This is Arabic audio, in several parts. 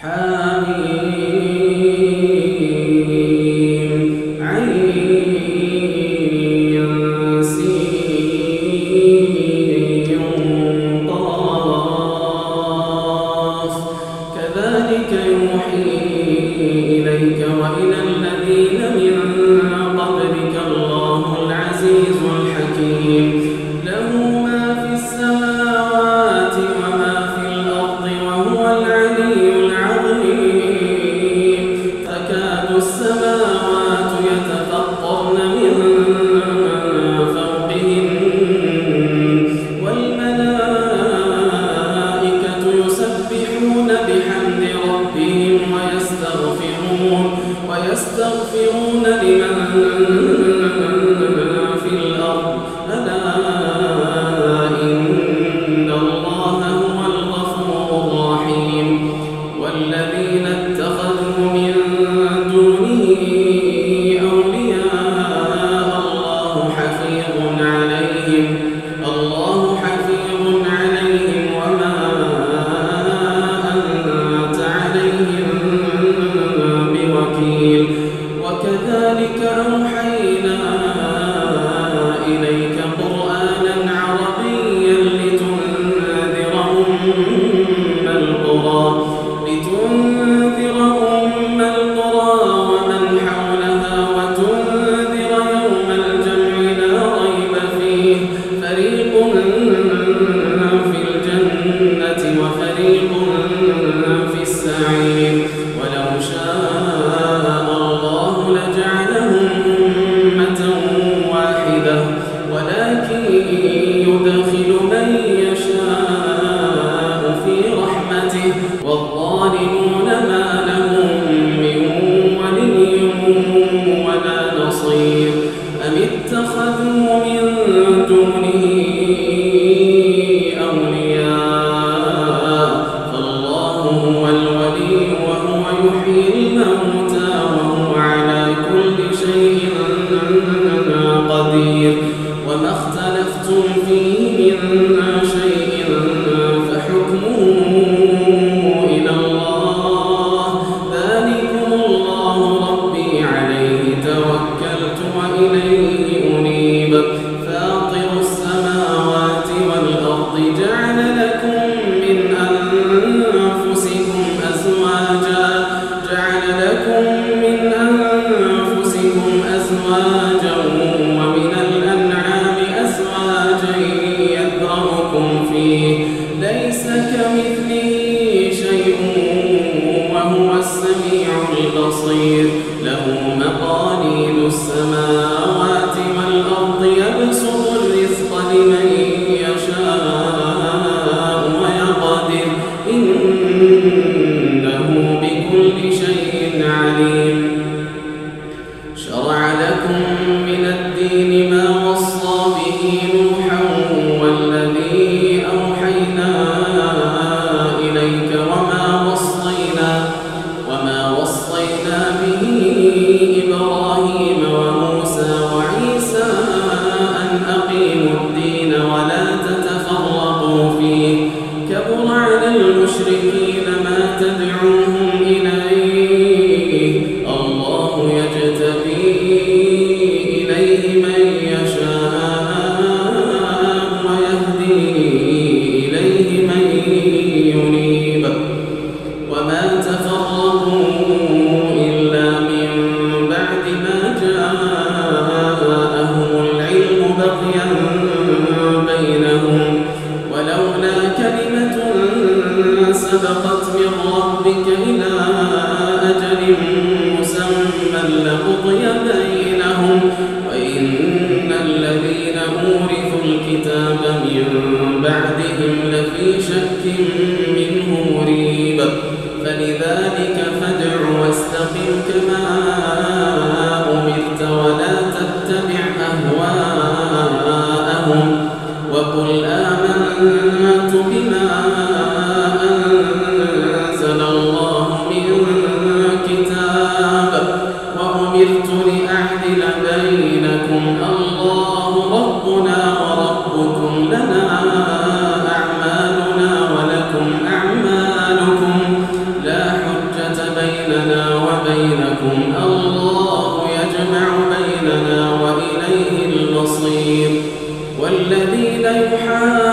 Ah. حول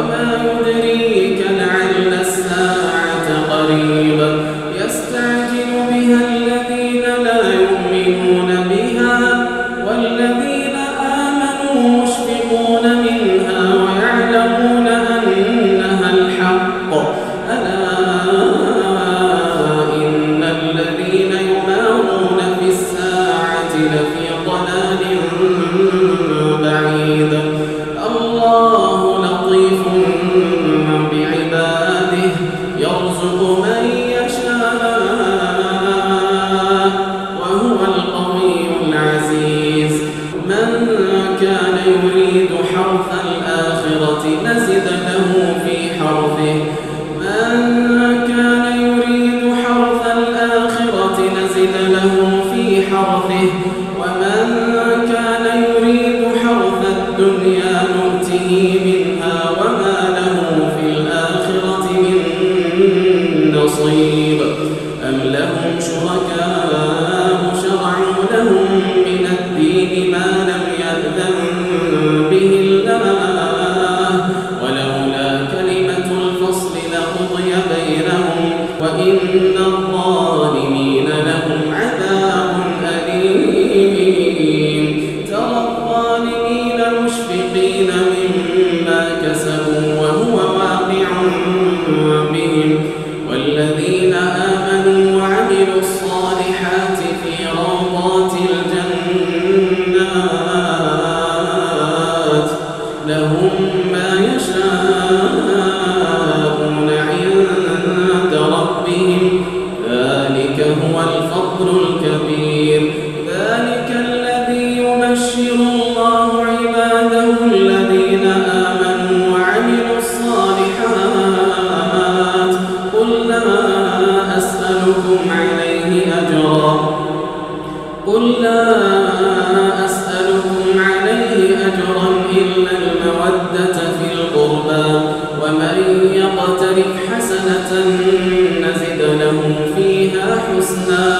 وما من الدين ما لهم ما يشاءون. لفضيله نزد لهم فيها حسنا.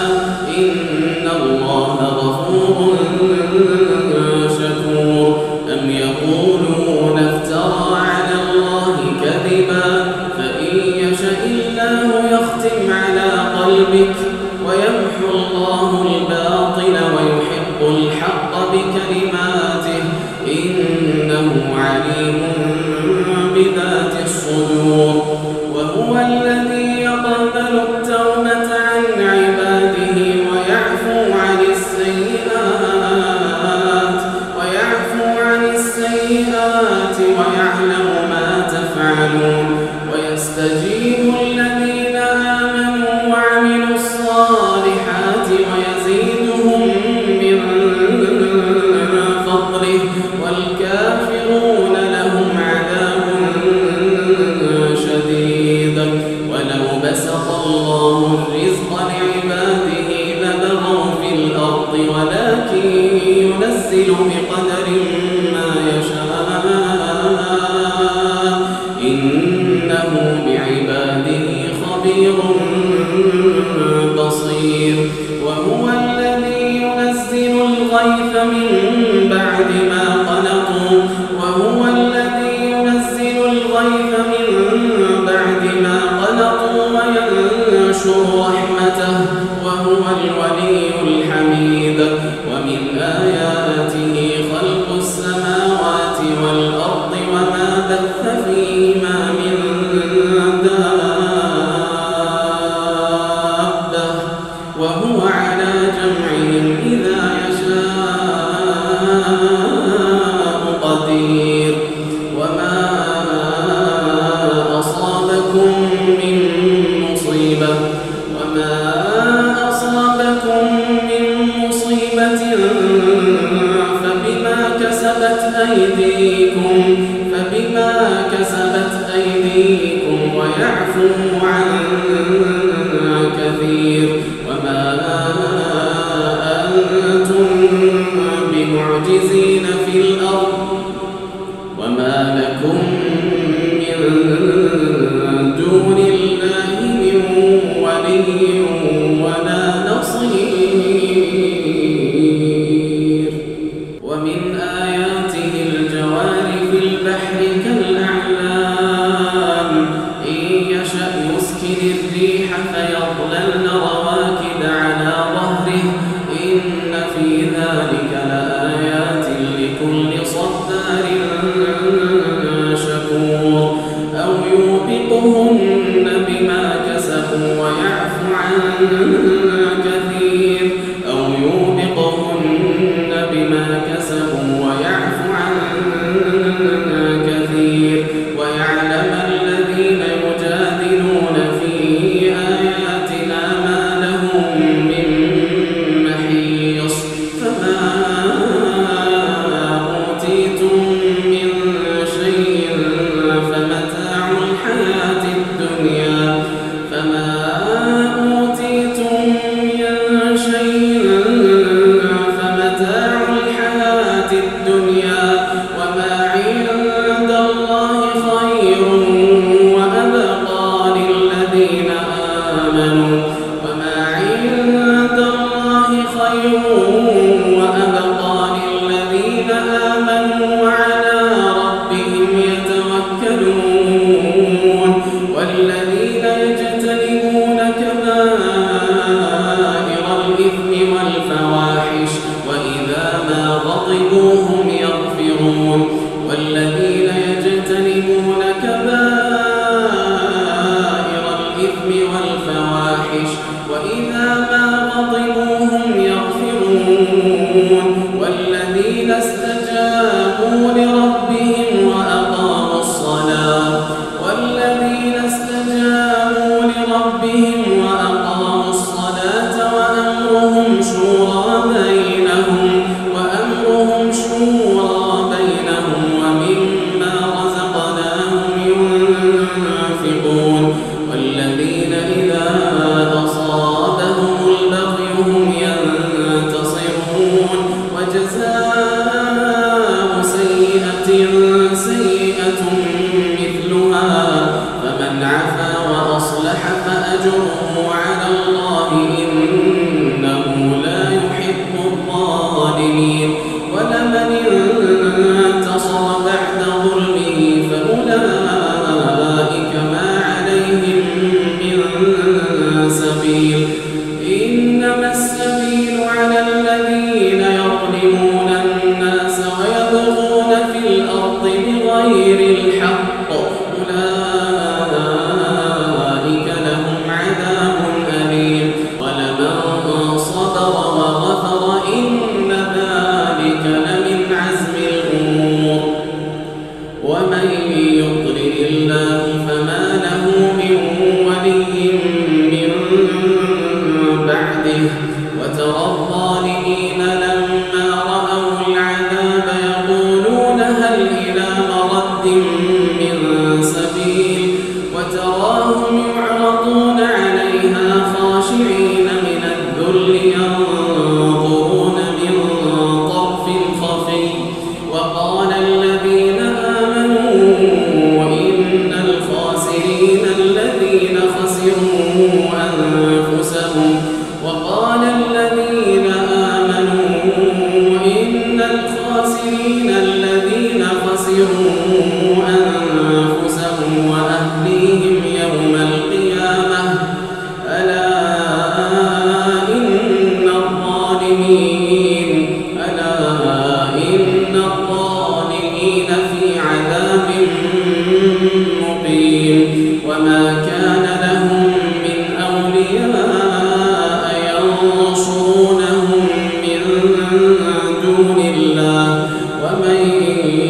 من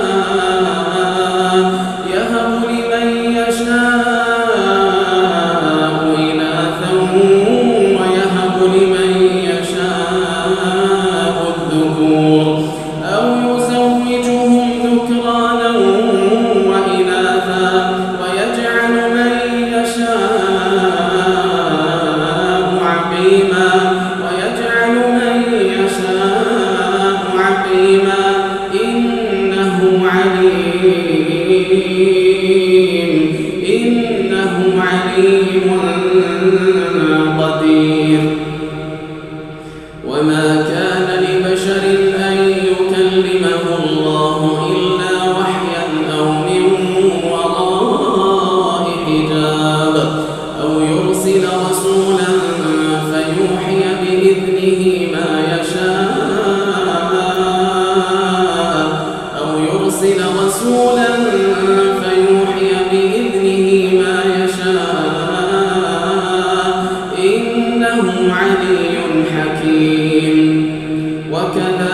الله الذي له ما في السماوات وما في الأرض